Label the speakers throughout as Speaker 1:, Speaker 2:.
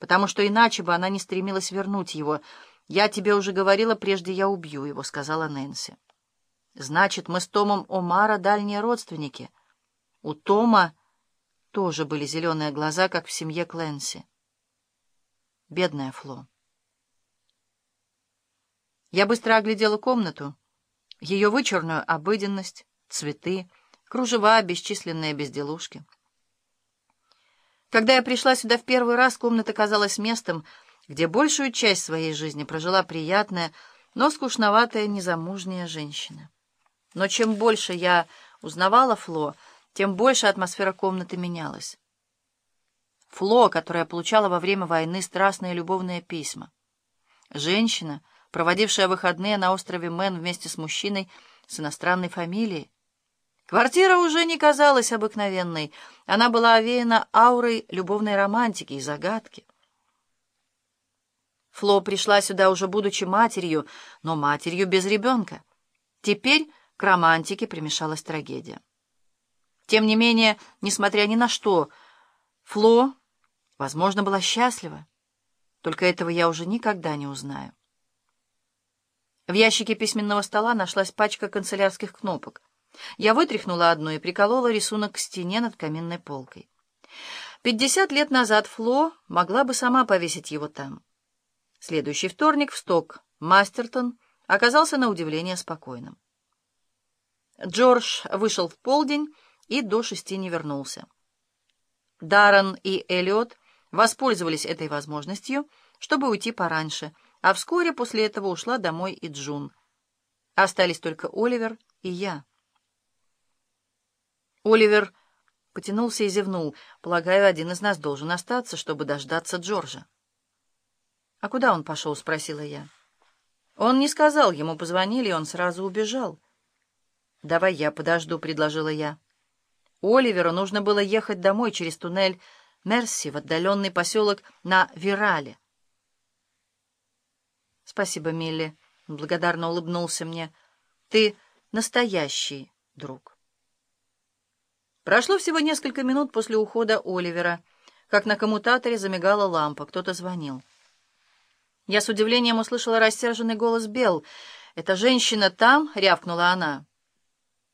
Speaker 1: потому что иначе бы она не стремилась вернуть его. «Я тебе уже говорила, прежде я убью его», — сказала Нэнси. «Значит, мы с Томом Омара дальние родственники. У Тома тоже были зеленые глаза, как в семье Кленси. Бедная Фло. Я быстро оглядела комнату, ее вычурную обыденность, цветы, кружева, бесчисленные безделушки. Когда я пришла сюда в первый раз, комната казалась местом, где большую часть своей жизни прожила приятная, но скучноватая незамужняя женщина. Но чем больше я узнавала Фло, тем больше атмосфера комнаты менялась. Фло, которая получала во время войны страстные любовные письма. Женщина, проводившая выходные на острове Мэн вместе с мужчиной с иностранной фамилией. Квартира уже не казалась обыкновенной, она была овеяна аурой любовной романтики и загадки. Фло пришла сюда уже будучи матерью, но матерью без ребенка. Теперь к романтике примешалась трагедия. Тем не менее, несмотря ни на что, Фло, возможно, была счастлива. Только этого я уже никогда не узнаю. В ящике письменного стола нашлась пачка канцелярских кнопок. Я вытряхнула одну и приколола рисунок к стене над каминной полкой. Пятьдесят лет назад Фло могла бы сама повесить его там. Следующий вторник в сток Мастертон оказался на удивление спокойным. Джордж вышел в полдень и до шести не вернулся. Даррен и Эллиот воспользовались этой возможностью, чтобы уйти пораньше, а вскоре после этого ушла домой и Джун. Остались только Оливер и я. Оливер потянулся и зевнул. Полагаю, один из нас должен остаться, чтобы дождаться Джорджа. «А куда он пошел?» — спросила я. Он не сказал, ему позвонили, и он сразу убежал. «Давай я подожду», — предложила я. Оливеру нужно было ехать домой через туннель Мерси в отдаленный поселок на Вирале. «Спасибо, Милли», — благодарно улыбнулся мне. «Ты настоящий друг». Прошло всего несколько минут после ухода Оливера, как на коммутаторе замигала лампа, кто-то звонил. Я с удивлением услышала рассерженный голос Бел. «Эта женщина там?» — рявкнула она.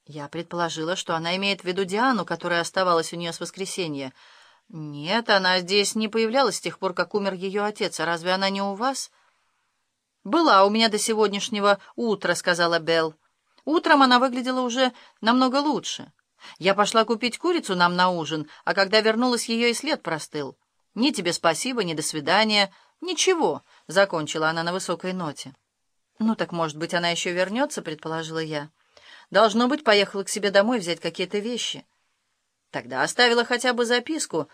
Speaker 1: Я предположила, что она имеет в виду Диану, которая оставалась у нее с воскресенья. Нет, она здесь не появлялась с тех пор, как умер ее отец. А разве она не у вас? «Была у меня до сегодняшнего утра», — сказала Белл. Утром она выглядела уже намного лучше. Я пошла купить курицу нам на ужин, а когда вернулась, ее и след простыл. Ни тебе спасибо, ни до свидания. Ничего, — закончила она на высокой ноте. «Ну так, может быть, она еще вернется», — предположила я. «Должно быть, поехала к себе домой взять какие-то вещи». Тогда оставила хотя бы записку.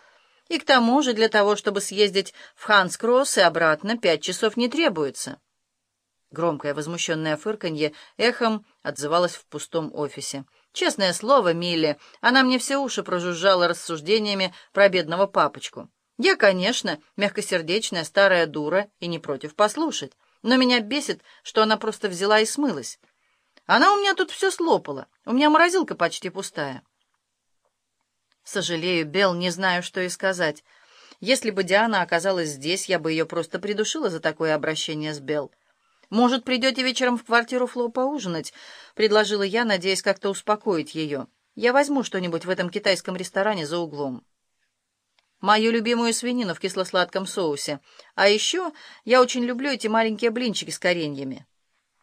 Speaker 1: И к тому же для того, чтобы съездить в Ханскросс и обратно, пять часов не требуется. Громкое возмущенное фырканье эхом отзывалось в пустом офисе. Честное слово, Милли, она мне все уши прожужжала рассуждениями про бедного папочку. Я, конечно, мягкосердечная старая дура и не против послушать, но меня бесит, что она просто взяла и смылась. Она у меня тут все слопала, у меня морозилка почти пустая. Сожалею, Белл, не знаю, что и сказать. Если бы Диана оказалась здесь, я бы ее просто придушила за такое обращение с Белл. «Может, придете вечером в квартиру Фло поужинать?» — предложила я, надеясь как-то успокоить ее. «Я возьму что-нибудь в этом китайском ресторане за углом» мою любимую свинину в кисло-сладком соусе. А еще я очень люблю эти маленькие блинчики с кореньями.